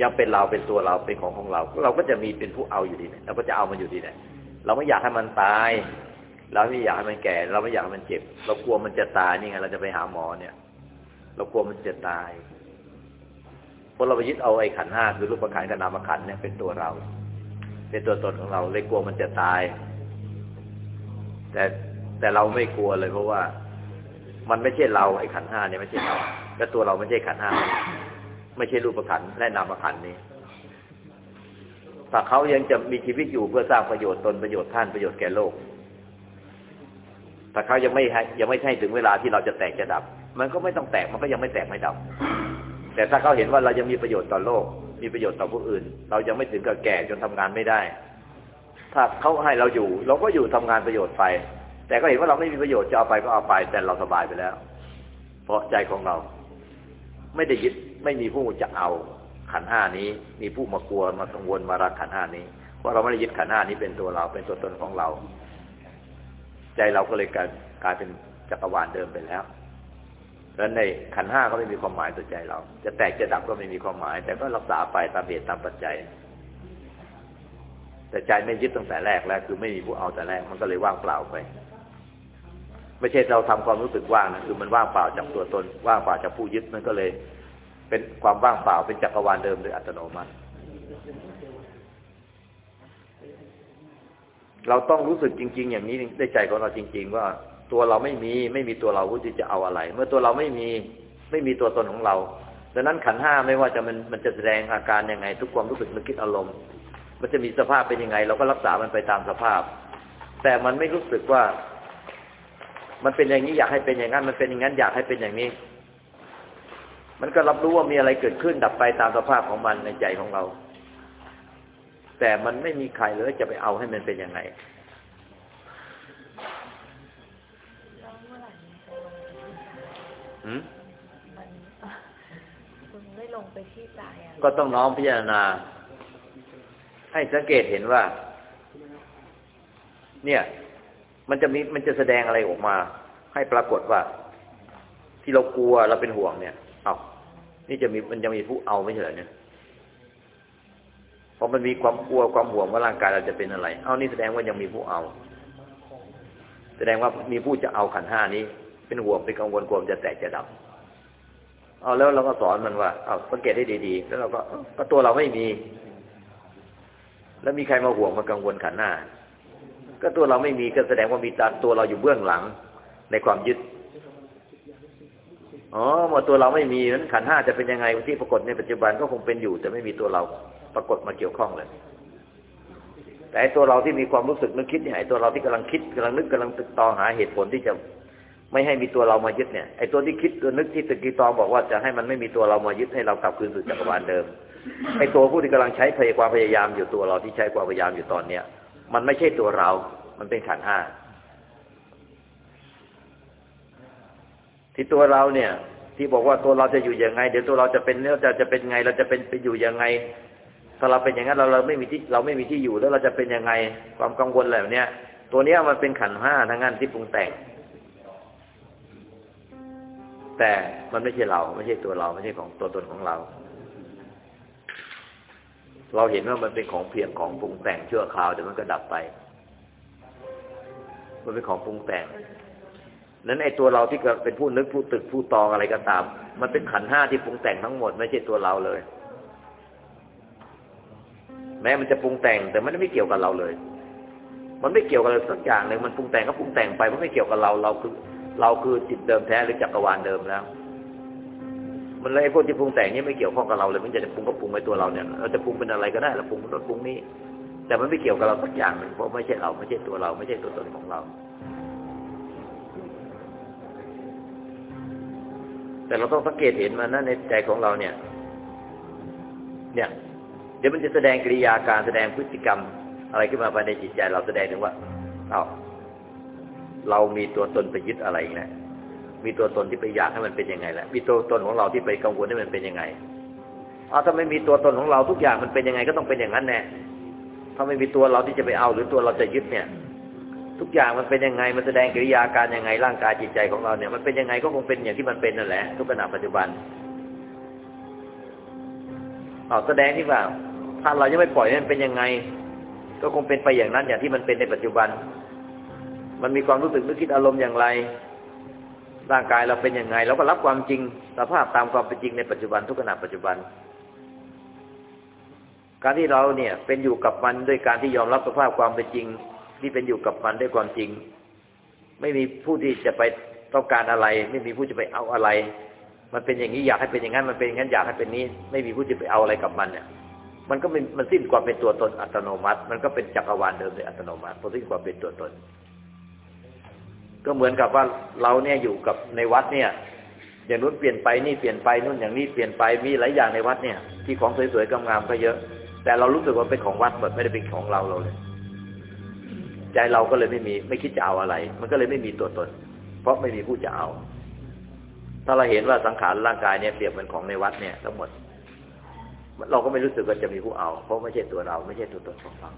ยังเป็นเราเป็นตัวเราเป็นของของเรา เราก็จะมีเป็นผู้เอาอยู่ดีเนี่ยเราก็จะเอามันอยู่ดีเนี่ยเราไม่อยากให้มันตาย เราไม่อยากให้มันแก่ เราไม่อยากให้มันเจ็บ เรากลัวมันจะตายนี่ไงเราจะไปหาหมอเนี่ย เรากลัวมันจะตายเพราะเราไปยึดเอาไอ้ขันห้าคือรูปขันกับนามขันเนี่ยเป็นตัวเรา เป็นตัวตนของเราเลยกลัวมันจะตาย แต่แต่เราไม่กลัวเลยเพราะว่า มันไม่ใช่เราไอ้ขันห้าเนี่ยไม่ใช่เราและตัวเราไม่ใช่ขันห้าไม่ใช่รูปขันและนามขันนี้ถ้าเขายังจะมีชีวิตอยู่เพื่อสร้างประโยชน์ตนประโยชน์ท่านประโยชน์แก่โลกถ้าเขายังไม่ให้ยังไม่ใช่ถึงเวลาที่เราจะแตกจะดับ มันก็ไม่ต้องแตกมันก็ยังไม่แตกไม่ดับ แต่ถ้าเขาเห็นว่าเรายังมีประโยชน์ต่อโลก มีประโยชน์ต่อผู้อื่น เรายังไม่ถึงกับแก่จนทำงานไม่ได้ ถ้าเขาให้เราอยู่ เราก็อยู่ทำงานประโยชน์ไป แต่ก็เห็นว่าเราไม่มีประโยชน์จะเอาไปก็เอาไป แต่เราสบายไปแล้ว เพราะใจของเรา ไม่ได้ยึดไม่มีผู้จะเอาขันห้านี้ มีผู้มากลัวมากังวลมารักขันห้านี้เพราะเราไม่ได้ยึดขันห้านี้เป็นตัวเราเป็นตัวตนของเรา ใจเราก็เลยกลายกลายเป็นจักรวาลเดิมไปแล้วแล้วในขันห้าก็ไม่มีความหมายตัวใจเรา จะแตกจะดับก็ไม่มีความหมาย แต่ก็รักษาไปตามเหตุตามปัจจัย แต่ใจไม่ยึดตั้งแต่แรกแล้ว คือไม่มีผู้เอาแต่แรกมันก็เลยว่างเปล่าไป ไม่ใช่เราทำความรู้สึกว่างนะคือมันว่างเปล่าจากตัวตนว่างเปล่าจากผู้ยึดมันก็เลย เป็นความว่างเปล่าเป็นจักรวาลเดิมโดยอัตโนมัติ เราต้องรู้สึกจริง ๆ อย่างนี้ในใจของเราจริง ๆ ว่าตัวเราไม่มีไม่มีตัวเราที่จะเอาอะไร เมื่อตัวเราไม่มีไม่มีตัวตนของเราดังนั้นขันห้าไม่ว่าจะมันมันจะแสดงอาการยังไง ทุกความรู้สึกนึกคิดอารมณ์ มันจะมีสภาพเป็นยังไง เราก็รักษามันไปตามสภาพ แต่มันไม่รู้สึกว่า มันเป็นอย่างนี้อยากให้เป็นอย่างนั้น มันเป็นอย่างนั้นอยากให้เป็นอย่างนี้ มันก็รับรู้ว่ามีอะไรเกิดขึ้นดับไปตามสภาพของมันในใจของเรา แต่มันไม่มีใครเลยจะไปเอาให้มันเป็นยังไงแล้วเมื่อไหร่มันจะลงไปที่ใจหืมมันมันไม่ลงไปที่ใจอะก็ต้องน้อมพิจารณา ให้สังเกตเห็นว่า เนี่ย มันจะมีมันจะแสดงอะไรออกมา ให้ปรากฏว่า ที่เรากลัวเราเป็นห่วงเนี่ย เอานี่จะมีมันจะมีผู้เอาไม่ใช่เหรอเนี่ยพอมันมีความกลัวความห่วงว่าร่างกายเราจะเป็นอะไร เอานี่แสดงว่ายังมีผู้เอา แสดงว่ามีผู้จะเอาขันห้านี้ เป็นห่วงเป็นกังวลกลัวมันจะแตกจะดับ เอาแล้วเราก็สอนมันว่า เอาสังเกตให้ดีๆ แล้วเราก็ก็ตัวเราไม่มี แล้วมีใครมาห่วงมากังวลขันหน้า ก็ตัวเราไม่มีก็แสดงว่ามีตาตัวเราอยู่เบื้องหลัง ในความยึดอ๋อเมื่อตัวเราไม่มีนั้นขันห้าจะเป็นยังไงที่ปรากฏในปัจจุบันก็คงเป็นอยู่ แต่ไม่มีตัวเราปรากฏมาเกี่ยวข้องเลยแต่ตัวเราที่มีความรู้สึกนึกคิดเนี่ยไอ้ตัวเราที่กำลังคิดกำลังนึกกำลังตึกตองหาเหตุผลที่จะไม่ให้มีตัวเรามายึดเนี่ยไอ้ตัวที่คิดตัวนึกที่ตึกกีตองบอกว่าจะให้มันไม่มีตัวเรามายึดให้เรากลับคืนสู่จักรวาลเดิมไอ้ตัวผู้ที่กำลังใช้พยความพยายามอยู่ตัวเราที่ใช้ความพยายามอยู่ตอนเนี้ย มันไม่ใช่ตัวเรา มันเป็นขันห้าที่ตัวเราเนี่ย ที่บอกว่าตัวเราจะอยู่ยังไง เดี๋ยวตัวเราจะเป็นเนี่ยจะจะเป็นไง เราจะเป็นไปอยู่ยังไง ถ้าเราเป็นอย่างนั้นเราเราไม่มีที่เราไม่มีที่อยู่แล้วเราจะเป็นยังไง ความกังวลอะไรแบบเนี้ยตัวเนี้ยมันเป็นขันห้าทั้งนั้นที่ปรุงแต่ง แต่มันไม่ใช่เรา ไม่ใช่ตัวเรา ไม่ใช่ของตัวตนของเรา เราเห็นว่ามันเป็นของเพียงของปรุงแต่งชั่วคราวเดี๋ยวมันก็ดับไป มันเป็นของปรุงแต่ง นั้นไอ้ตัวเราที่เป็นผู้นึกผู้ตึกผู้ตองอะไรก็ตาม มันเป็นขันห้าที่ปรุงแต่งทั้งหมด ไม่ใช่ตัวเราเลย แม้มันจะปรุงแต่ง แต่มันไม่เกี่ยวกับเราเลย มันไม่เกี่ยวกับอะไรสักอย่างเลยมันปรุงแต่งก็ปรุงแต่งไป มันไม่เกี่ยวกับเรา เราคือ เราคือจิตเดิมแท้หรือจักรวาลเดิมแล้ว มันเลยไอ้พวกที่ปรุงแต่งนี่ไม่เกี่ยวข้องกับเราเลย มันจะปรุงก็ปรุงไปตัวเราเนี่ยเราจะปรุงเป็นอะไรก็ได้เราปรุงรสปรุงนี้ แต่มันไม่เกี่ยวกับเราสักอย่างหนึ่งเพราะไม่ใช่เราไม่ใช่ตัวเรา ไม่ใช่ตัวตนของเรา แต่เราต้องสังเกตเห็นมันนะในใจของเราเนี่ย เนี่ย เดี๋ยวมันจะแสดงกิริยาการแสดงพฤติกรรม อะไรขึ้นมาภายในจิตใจเราแสดงถึงว่าเอาเรามีตัวตนไปยึดอะไรนะ มีตัวตนที่ไปอยากให้มันเป็นยังไงแหละมีตัวตนของเราที่ไปกังวลให้มันเป็นยังไงเอาถ้าไม่มีตัวตนของเราทุกอย่างมันเป็นยังไงก็ต้องเป็นอย่างนั้นแน่ถ้าไม่มีตัวเราที่จะไปเอาหรือตัวเราจะยึดเนี่ย ทุกอย่างมันเป็นยังไงมันแสดงกิริยาการยังไงร่างกายจิตใจของเราเนี่ยมันเป็นยังไงก็คงเป็นอย่างที่มันเป็นนั่นแหละ ทุกขณะปัจจุบันเอาแสดงที่ว่า ถ้าเรายังไม่ปล่อยให้มันเป็นยังไง ก็คงเป็นไปอย่างนั้นอย่างที่มันเป็นในปัจจุบัน มันมีความรู้สึกนึกคิดอารมณ์อย่างไร ร่างกายเราเป็นยังไง เราก็รับความจริงสภาพตามความเป็นจริงในปัจจุบันทุกขณะปัจจุบัน การที่เราเนี่ยเป็นอยู่กับมันด้วยการที่ยอมรับสภาพความเป็นจริง ที่เป็นอยู่กับมันด้วยความจริง ไม่มีผู้ที่จะไปต้องการอะไร ไม่มีผู้จะไปเอาอะไร มันเป็นอย่างนี้อยากให้เป็นอย่างนั้นมันเป็นอย่างนั้นอยากให้เป็นนี้ ไม่มีผู้จะไปเอาอะไรกับมันเนี่ยมันก็มันสิ้นความเป็นตัวตนอัตโนมัติ มันก็เป็นจักรวาลเดิมโดยอัตโนมัติพอสิ้นความเป็นตัวตน ก็เหมือนกับว่าเราเนี่ยอยู่กับในวัดเนี่ย อย่างนู้นเปลี่ยนไปนี่เปลี่ยนไปนู่นอย่างนี้เปลี่ยนไปมีหลายอย่างในวัดเนี่ย ที่ของสวยๆงามๆก็เยอะ แต่เรารู้สึกว่าเป็นของวัดหมดไม่ได้เป็นของเราเราเลย ใจเราก็เลยไม่มีไม่คิดจะเอาอะไร มันก็เลยไม่มีตัวตน เพราะไม่มีผู้จะเอา ถ้าเราเห็นว่าสังขารร่างกายเนี่ยเปรียบเหมือนของในวัดเนี่ยทั้งหมด เราก็ไม่รู้สึกว่าจะมีผู้เอา เพราะไม่ใช่ตัวเรา ไม่ใช่ตัวตนของเรา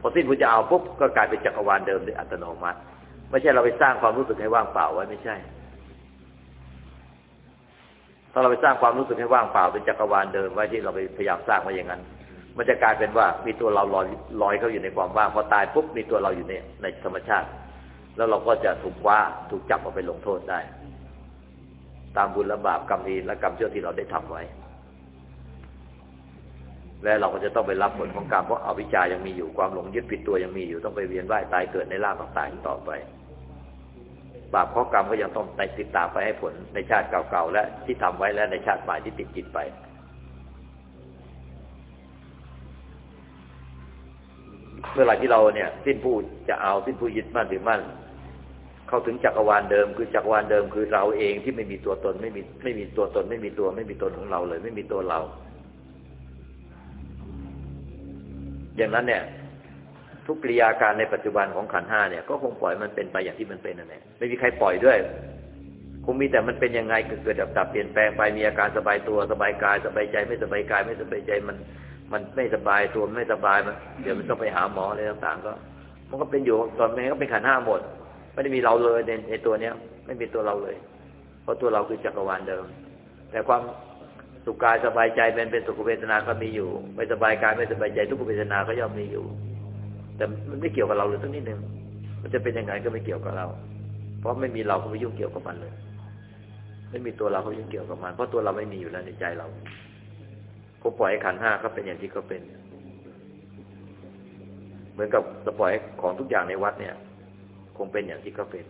พอสิ้นผู้จะเอาปุ๊บก็กลายเป็นจักรวาลเดิมโดยอัตโนมัติ ไม่ใช่เราไปสร้างความรู้สึกให้ว่างเปล่าไว้ไม่ใช่ ถ้าเราไปสร้างความรู้สึกให้ว่างเปล่าเป็นจักรวาลเดิมไว้ที่เราไปพยายามสร้างไว้อย่างนั้น มันจะกลายเป็นว่ามีตัวเราลอยลอยเข้าอยู่ในความว่างพอตายปุ๊บมีตัวเราอยู่ในในธรรมชาติ แล้วเราก็จะถูกว่าถูกจับเอาไปลงโทษได้ ตามบุญและบาปกรรมดีและกรรมชั่วที่เราได้ทำไว้และเราก็จะต้องไปรับผลของกรรมเพราะอวิชายังมีอยู่ความหลงยึดผิดตัวยังมีอยู่ต้องไปเวียนว่ายตายเกิดในร่างต่างๆต่อไป บาปข้อกรรมก็ยังต้องในติดตามไปให้ผลในชาติเก่าๆและที่ทำไว้และในชาติใหม่ที่ติดจิตไป เมื่อไหร่ที่เราเนี่ย สิ้นผู้จะเอาสิ้นผู้ยึดมั่นถือมั่น เข้าถึงจักรวาลเดิม คือจักรวาลเดิมคือเราเองที่ไม่มีตัวตนไม่มีไม่มีตัวตน ไม่มีตัว ไม่มีตนของเราเลย ไม่มีตัวเรา อย่างนั้นเนี่ย ทุกกิริยาการในปัจจุบันของขันห้าเนี่ยก็คงปล่อยมันเป็นไปอย่างที่มันเป็นนั่นแหละไม่มีใครปล่อยด้วย คงมีแต่มันเป็นยังไงเกิดดับดับเปลี่ยนแปลงไปมีอาการสบายตัวสบายกายสบายใจไม่สบายกายไม่สบายใจมัน มันไม่สบายตัวไม่สบายมันเดี๋ยวมันต้องไปหาหมออะไรต่างๆก็ มันก็เป็นอยู่ตอนนี้ก็เป็นขันห้าหมดไม่ได้มีเราเลยในในตัวเนี้ย ไม่มีตัวเราเลย เพราะตัวเราคือจักรวาลเดิม แต่ความสุขกายสบายใจเป็นเป็นสุขเวทนาก็มีอยู่ ไม่สบายกายไม่สบายใจทุกขเวทนาก็ย่อมมีอยู่ แต่มันไม่เกี่ยวกับเราเลยตั้งนิดหนึ่งมันจะเป็นยังไงก็ไม่เกี่ยวกับเรา เพราะไม่มีเราก็ไม่ยุ่งเกี่ยวกับมันเลย ไม่มีตัวเราก็ยุ่งเกี่ยวกับมัน เพราะตัวเราไม่มีอยู่แล้วในใจเราก็ปล่อยให้ขันห้าก็เป็นอย่างที่เขาเป็น เหมือนกับจะปล่อยของทุกอย่างในวัดเนี่ย คงเป็นอย่างที่เขาเป็น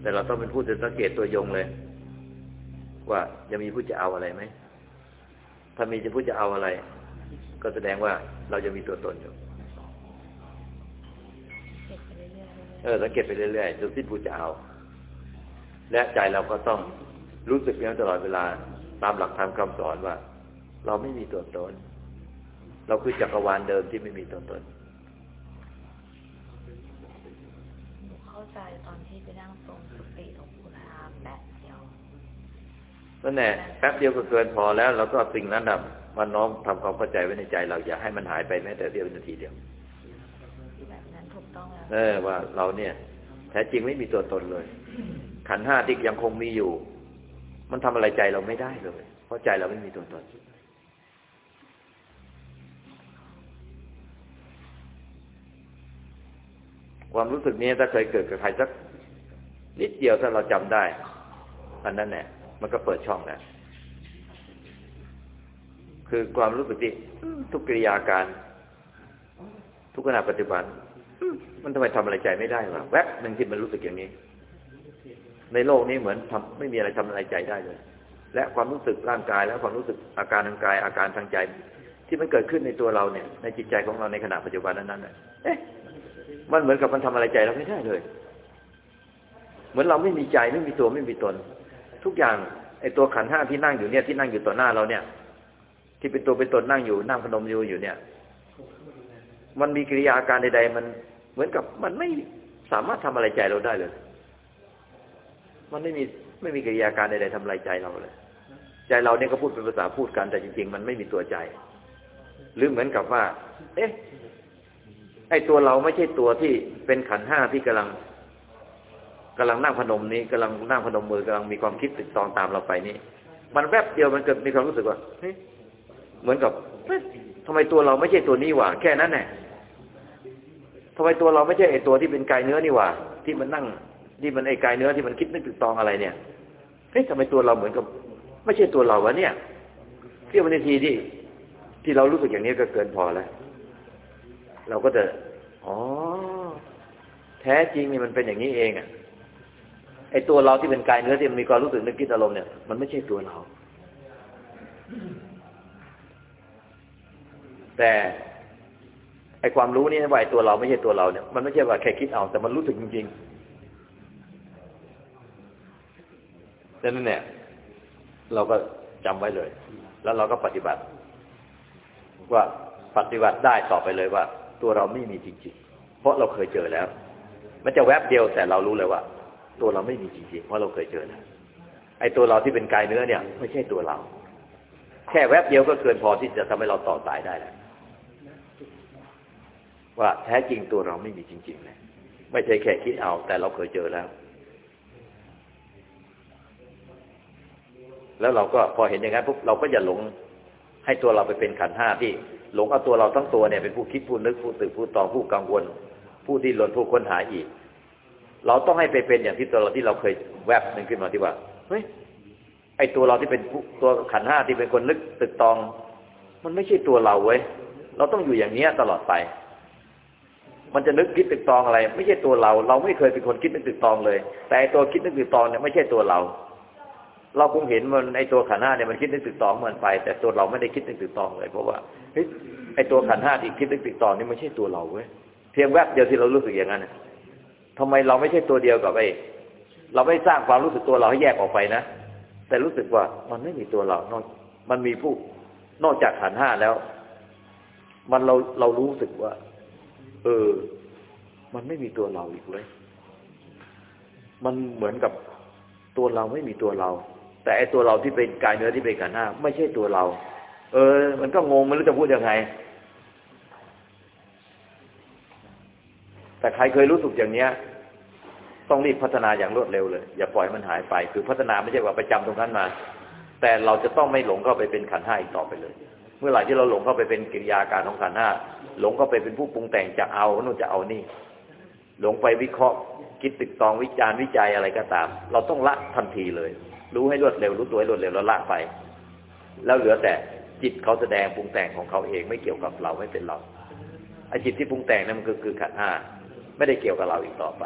แต่เราต้องเป็นผู้จะสังเกตตัวยงเลย ว่าจะมีผู้จะเอาอะไรไหม ถ้ามีจะผู้จะเอาอะไร ก็แสดงว่าเราจะมีตัวตนอยู่เก็บไปเรื่อยเอสังเกตไปเรื่อยๆจนสิ้นผู้จะเอา และใจเราก็ต้องรู้สึกอย่างนั้นตลอดเวลาตามหลักธรรมคำสอนว่า เราไม่มีตัวตน เราคือจักรวาลเดิมที่ไม่มีตัวตนเข้าใจตอนที่ไปนั่งทรงสติหลวงปู่ทามแป๊บ นั่นแหละแป๊บเดียวก็เกินพอแล้วเราก็สิ่งนั้นนะมันน้อมทำความเข้าใจไว้ในใจ เราอย่าให้มันหายไปแม้แต่เดียวนาทีเดียวแบบนั้นถูกต้องแล้วเออว่าเราเนี่ยแท้จริงไม่มีตัวตนเลย ขันธ์ห้าที่ยังคงมีอยู่ มันทำอะไรใจเราไม่ได้เลย เพราะใจเราไม่มีตัวตนความรู้สึกนี้ถ้าเคยเกิดกับใครสักนิดเดียวถ้าเราจำได้อันนั้นเนี่ย มันก็เปิดช่องแล้วคือความรู้สึกที่ทุกกิริยาการ ทุกขณะปัจจุบันมันทำไมทำอะไรใจไม่ได้วะแวบหนึ่งที่มันรู้สึกอย่างนี้ ในโลกนี้เหมือนทำไม่มีอะไรทำอะไรใจได้เลย และความรู้สึกร่างกาย และความรู้สึกอาการทางกาย อาการทางใจ ที่มันเกิดขึ้นในตัวเราเนี่ย ในจิตใจของเราในขณะปัจจุบันนั้นๆน่ะเอ๊ะมันเหมือนกับมันทำอะไรใจเราไม่ได้เลย เหมือนเราไม่มีใจไม่มีตัวไม่มีตน ทุกอย่างไอ้ตัวขันห้าที่นั่งอยู่เนี่ยที่นั่งอยู่ต่อหน้าเราเนี่ย ที่เป็นตัวเป็นตนนั่งอยู่นั่งพนมอยู่อยู่เนี่ย มันมีกิริยาการใดๆมันเหมือนกับมันไม่สามารถทำอะไรใจเราได้เลย มันไม่มีไม่มีกิริยาการใดๆทำอะไรใจเราเลย ใจเราเนี่ยก็พูดเป็นภาษาพูดกันแต่จริง ๆ มันไม่มีตัวใจ หรือเหมือนกับว่า เอ๊ะไอ้ตัวเราไม่ใช่ตัวที่เป็นขันห้าที่กำลัง กำลังนั่งพนมนี้กำลังนั่งพนมมือกำลังมีความคิดติดตองตามเราไปนี่ มันแวบเดียวมันเกิดมีความรู้สึกว่าเฮ้ยเหมือนกับเฮ้ยทำไมตัวเราไม่ใช่ตัวนี้หว่า แค่นั้นแหละทำไมตัวเราไม่ใช่ไอตัวที่เป็นกายเนื้อนี่หว่า ที่มันนั่งที่มันไอกายเนื้อที่มันคิดนึกติดตองอะไรเนี่ยเฮ้ยทำไมตัวเราเหมือนกับ ไม่ใช่ตัวเราวะเนี่ยเที่ยวนาทีที่ที่เรารู้สึกอย่างนี้ก็เกินพอแล้วเราก็จะอ๋อแท้จริงนี่มันเป็นอย่างนี้เองอะ ไอ้ตัวเราที่เป็นกายเนื้อที่มันมีความรู้สึกนึกคิดอารมณ์เนี่ยมันไม่ใช่ตัวเรา แต่ไอ้ความรู้นี่ว่าไอ้ตัวเราไม่ใช่ตัวเราเนี่ยมันไม่ใช่ว่าแค่คิดเอาแต่มันรู้สึกจริงๆดังนั้นเนี่ย เราก็จำไว้เลย แล้วเราก็ปฏิบัติ ว่าปฏิบัติได้ต่อไปเลยว่า ตัวเราไม่มีจริงๆ เพราะเราเคยเจอแล้ว มันจะแวบเดียวแต่เรารู้เลยว่า ตัวเราไม่มีจริงๆเพราะเราเคยเจอแล้วไอ้ตัวเราที่เป็นกายเนื้อเนี่ย ไม่ใช่ตัวเรา แค่แวบเดียวก็เกินพอที่จะทำให้เราต่อสายได้แล้วว่าแท้จริงตัวเราไม่มีจริงๆเลยไม่ใช่แค่คิดเอา แต่เราเคยเจอแล้ว แล้วเราก็พอเห็นอย่างนั้นปุ๊บเราก็อย่าหลงให้ตัวเราไปเป็นขันห้าที่ หลงเอาตัวเราทั้งตัวเนี่ยเป็นผู้คิดผู้นึกผู้ตื่นผู้ตองผู้กังวล ผู้ที่หลนผู้ค้นหาอีก เราต้องให้ไปเป็นอย่างที่ตัวเราที่เราเคยแวบหนึ่งขึ้นมาที่ว่าเฮ้ยไอตัวเราที่เป็นตัวขันห้าที่เป็นคนนึกตึกตอง มันไม่ใช่ตัวเราเว้ยเราต้องอยู่อย่างเนี้ยตลอดไป มันจะนึกคิดตึกตองอะไร ไม่ใช่ตัวเรา เราไม่เคยเป็นคนคิดนึกตึกตองเลย แต่ตัวคิดนึกตึกตองเนี่ยไม่ใช่ตัวเรา เราคงเห็นมันไอตัวขันห้าเนี่ยมันคิดนึกตึกตองมันไป แต่ตัวเราไม่ได้คิดนึกตึกตองเลยเพราะว่าเฮ้ยไอตัวขันห้าที่คิดนึกตึกตองนี่ไม่ใช่ตัวเราเว้ยเพียงแวบเดียวที่เรารู้สึกอย่างนั้น ทำไมเราไม่ใช่ตัวเดียวกับไอ้เราไม่สร้างความรู้สึกตัวเราให้แยกออกไปนะ แต่รู้สึกว่ามันไม่มีตัวเรานอกมันมีผู้นอกจากขันห้าแล้ว มันเราเรารู้สึกว่า เออ มันไม่มีตัวเราอีกเลย มันเหมือนกับตัวเราไม่มีตัวเรา แต่ไอ้ตัวเราที่เป็นกายเนื้อที่เป็นขันห้าไม่ใช่ตัวเรา เออ มันก็งงไม่รู้จะพูดยังไง แต่ใครเคยรู้สึกอย่างเนี้ย ต้องรีบพัฒนาอย่างรวดเร็วเลย อย่าปล่อยมันหายไป คือพัฒนาไม่ใช่ว่าไปจำตรงนั้นมา แต่เราจะต้องไม่หลงเข้าไปเป็นขันห้าอีกต่อไปเลย เมื่อไหร่ที่เราหลงเข้าไปเป็นกิริยาการของขันห้าหลงเข้าไปเป็นผู้ปรุงแต่งจะเอาโน่นจะเอานี่ หลงไปวิเคราะห์ คิดตึกตองวิจารณ์วิจัยอะไรก็ตาม เราต้องละทันทีเลย รู้ให้รวดเร็ว รู้ตัวให้รวดเร็วแล้วละไป แล้วเหลือแต่จิตเขาแสดงปรุงแต่งของเขาเองไม่เกี่ยวกับเราไม่เป็นเราไอ้จิตที่ปรุงแต่งนั่นมันคือคือขันห้า ไม่ได้เกี่ยวกับเราอีกต่อไป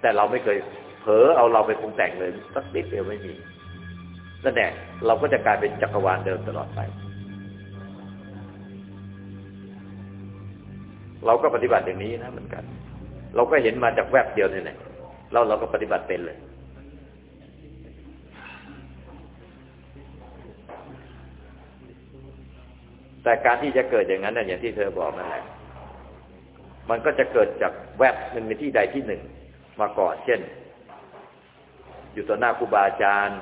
แต่เราไม่เคยเผลอเอาเราไปปรุงแต่งเลยสักนิดเดียวไม่มีนั่นแหละเราก็จะกลายเป็นจักรวาลเดิมตลอดไป เราก็ปฏิบัติอย่างนี้นะเหมือนกัน เราก็เห็นมาจากแวบเดียวนี่แหละเราเราก็ปฏิบัติเป็นเลยแต่การที่จะเกิดอย่างนั้นน่ะอย่างที่เธอบอกนั่นแหละ มันก็จะเกิดจากแวบหนึ่งในที่ใดที่หนึ่งมาก่อน เช่น อยู่ต่อหน้าครูบาอาจารย์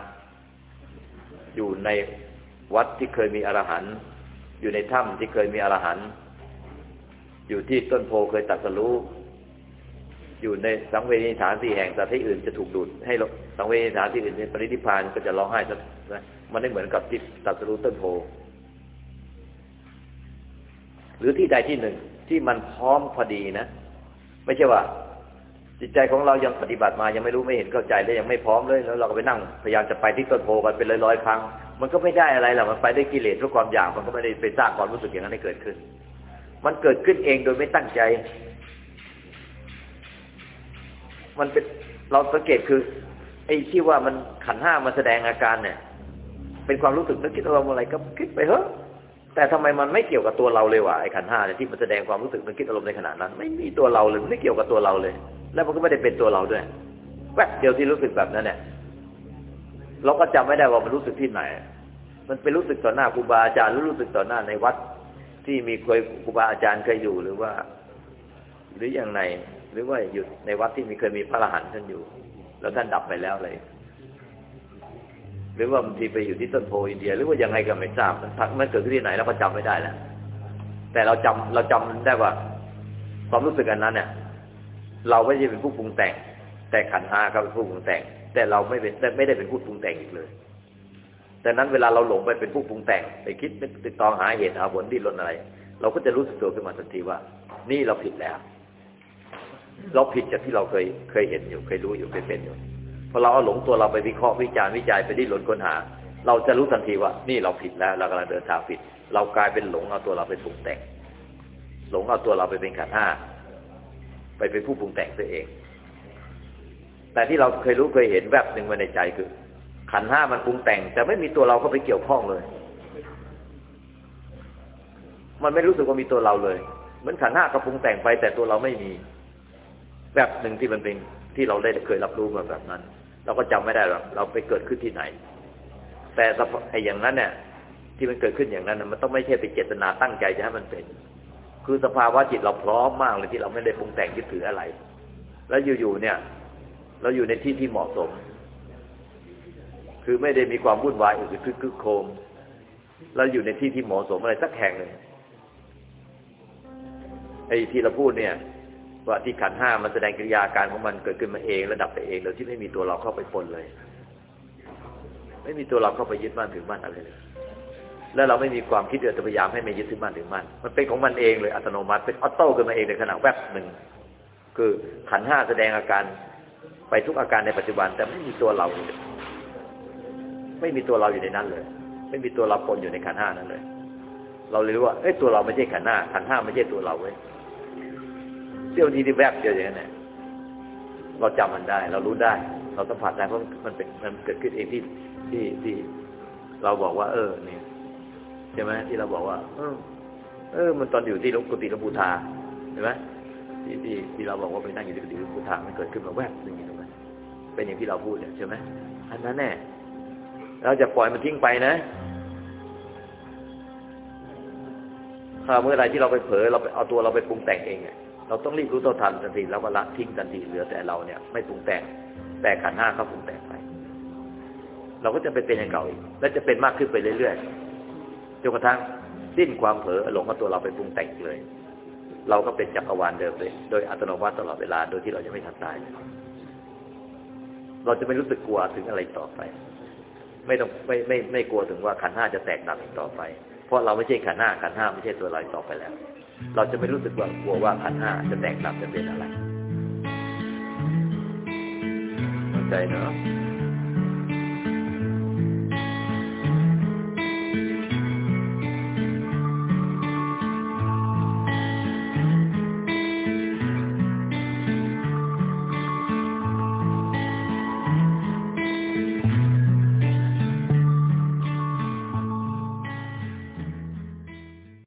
อยู่ในวัดที่เคยมีอรหันต์อยู่ในถ้ำที่เคยมีอรหันต์อยู่ที่ต้นโพเคยตัดสรู้อยู่ในสังเวชฐานสี่แห่งแต่ที่อื่นจะถูกดูดให้สังเวชฐานที่อื่นในปรินิพพานก็จะร้องไห้นะมันไม่เหมือนกับที่ตัดสรู้ต้นโพหรือที่ใดที่หนึ่ง ที่มันพร้อมพอดีนะ ไม่ใช่ว่า จิตใจของเรายังปฏิบัติมายังไม่รู้ไม่เห็นเข้าใจและยังไม่พร้อมเลยแล้วเราก็ไปนั่งพยายามจะไปที่ต้นโพกันเป็นร้อยๆครั้ง มันก็ไม่ได้อะไรหรอกมันไปได้กิเลสเพราะความอยากมันก็ไม่ได้ไปสร้างความรู้สึกอย่างนั้นให้เกิดขึ้น มันเกิดขึ้นเองโดยไม่ตั้งใจ มันเป็นเราสังเกตคือ ไอ้ที่ว่ามันขันห้ามาแสดงอาการเนี่ย เป็นความรู้สึกนึกคิดอารมณ์อะไรก็คิดไปเถอะ แต่ทำไมมันไม่เกี่ยวกับตัวเราเลยวะไอ้ขันห้าเนี่ยที่มันแสดงความรู้สึกมันคิดอารมณ์ในขณะนั้น ไม่มีตัวเราเลยไม่เกี่ยวกับตัวเราเลย แล้วมันก็ไม่ได้เป็นตัวเราด้วยแวบเดียวที่รู้สึกแบบนั้นเนี่ยเราก็จำไม่ได้ว่ามันรู้สึกที่ไหน มันเป็นรู้สึกต่อหน้าครูบาอาจารย์หรือรู้สึกต่อหน้าในวัด ที่มีเคยครูบาอาจารย์เคยอยู่หรือว่า หรืออย่างไรหรือว่าอยู่ในวัดที่มีเคยมีพระอรหันต์ท่านอยู่ แล้วท่านดับไปแล้วเลย หรือว่าบางทีไปอยู่ที่ต้นโพอินเดีย หรือว่ายังไงก็ไม่ทราบมันมันเกิดขึ้นที่ไหนเราก็จำไม่ได้แล้วแต่เราจำเราจำได้ว่า ความรู้สึกอันนั้นเนี่ย เราไม่ใช่เป็นผู้ปรุงแต่ง แต่ขันห้าเขาเป็นผู้ปรุงแต่ง แต่เราไม่เป็นไม่ได้เป็นผู้ปรุงแต่งอีกเลยแต่นั้นเวลาเราหลงไปเป็นผู้ปรุงแต่งไปคิดนึกติดตองหาเหตุหาผลดิ้นรนอะไร เราก็จะรู้สึกตัวขึ้นมาทันทีว่า นี่เราผิดแล้ว เราผิดจากที่เราเคยเคยเห็นอยู่ เคยรู้อยู่เคยเป็นอยู่ พอเราเอาหลงตัวเราไปวิเคราะห์วิจารณ์วิจัยไปดิ้นรนค้นหา เราจะรู้ทันทีว่า นี่เราผิดแล้ว เรากำลังเดินทางผิด เรากลายเป็นหลงเอาตัวเราไปปรุงแต่ง หลงเอาตัวเราไปเป็นขันห้าไปเป็นผู้ปรุงแต่งตัวเอง แต่ที่เราเคยรู้เคยเห็นแวบหนึ่งมาในใจคือ ขันห้ามันปรุงแต่ง แต่ไม่มีตัวเราเข้าไปเกี่ยวข้องเลย มันไม่รู้สึกว่ามีตัวเราเลย เหมือนขันห้าก็ปรุงแต่งไป แต่ตัวเราไม่มี แบบหนึ่งที่มันเป็นที่เราได้เคยรับรู้มาแบบนั้น เราก็จำไม่ได้หรอกเราไปเกิดขึ้นที่ไหน แต่ไอ้อย่างนั้นเนี่ยที่มันเกิดขึ้นอย่างนั้นมันต้องไม่ใช่ไปเจตนาตั้งใจจะให้มันเป็น คือสภาวะจิตเราพร้อมมากเลยที่เราไม่ได้ปรุงแต่งยึดถืออะไร แล้วอยู่ๆเนี่ย เราอยู่ในที่ที่เหมาะสม คือไม่ได้มีความวุ่นวายหรือคึกคึกโคมแล้วอยู่ในที่ที่เหมาะสมอะไรสักแห่งหนึ่งไอ้ที่เราพูดเนี่ย ว่าที่ขันห้ามันแสดงกิริยาการของมันเกิดขึ้นมาเองระดับไปเองโดยที่ไม่มีตัวเราเข้าไปปนเลย ไม่มีตัวเราเข้าไปยึดมั่นถือมั่นอะไรเลย แล้วเราไม่มีความคิดเดือดพยายามให้ไม่ยึดถือมั่นถือมั่นมันเป็นของมันเองเลยอัตโนมัติเป็นออโต้ขึ้นมาเองในขณะแวบหนึ่งคือขันห้าแสดงอาการไปทุกอาการในปัจจุบัน แต่ไม่มีตัวเรา ไม่มีตัวเราอยู่ในนั้นเลย ไม่มีตัวเราปนอยู่ในขันห้านั้นเลย เราเลยรู้ว่าเอ้ยตัวเราไม่ใช่ขันห้าขันห้าไม่ใช่ตัวเราเว้ย เสี้ยวทีที่แวบเดียวอย่างนั้นเราจำมันได้ เรารู้ได้ เราสัมผัสได้เพราะมันเป็นมันเกิดขึ้นเองที่ที่ที่ เราบอกว่า เออ เนี่ยใช่ไหมที่เราบอกว่า เออ เออ มันตอนอยู่ที่ลกุฏิหลวงปู่ทาเห็นไหมที่ที่ที่เราบอกว่าไปนั่งอยู่ที่กุฏิหลวงปู่ทามันเกิดขึ้นมาแวบหนึ่งอย่างนั้นเป็นอย่างที่เราพูดเนี่ยใช่ไหมอันนั้นแน่เราจะปล่อยมันทิ้งไปนะถ้าเมื่อไรที่เราไปเผลอเราไปเอาตัวเราไปปรุงแต่งเองเนี่ย เราต้องรีบรู้ตัวทันทันทีแล้วก็ละทิ้งทันทีเหลือแต่เราเนี่ย ไม่ปรุงแต่งแต่ขันห้าเขาปรุงแต่งไป เราก็จะไปเป็นอย่างเก่าอีก และจะเป็นมากขึ้นไปเรื่อยๆจนกระทั่งสิ้นความเผลอหลงเอาตัวเราไปปรุงแต่งเลย เราก็เป็นจักรวาลเดิมเลย โดยอัตโนมัติตลอดเวลาโดยที่เราจะไม่ทันตายเราจะไม่รู้สึกกลัวถึงอะไรต่อไป ไม่ต้องไม่ไม่ไม่กลัวถึงว่าขันห้าจะแตกดับอีกต่อไป เพราะเราไม่ใช่ขันห้าขันห้าไม่ใช่ตัวเราต่อไปแล้ว เราจะไม่รู้สึกว่ากลัวว่าขันห้าจะแตกดับจะเป็นอะไรเข้าใจเนาะ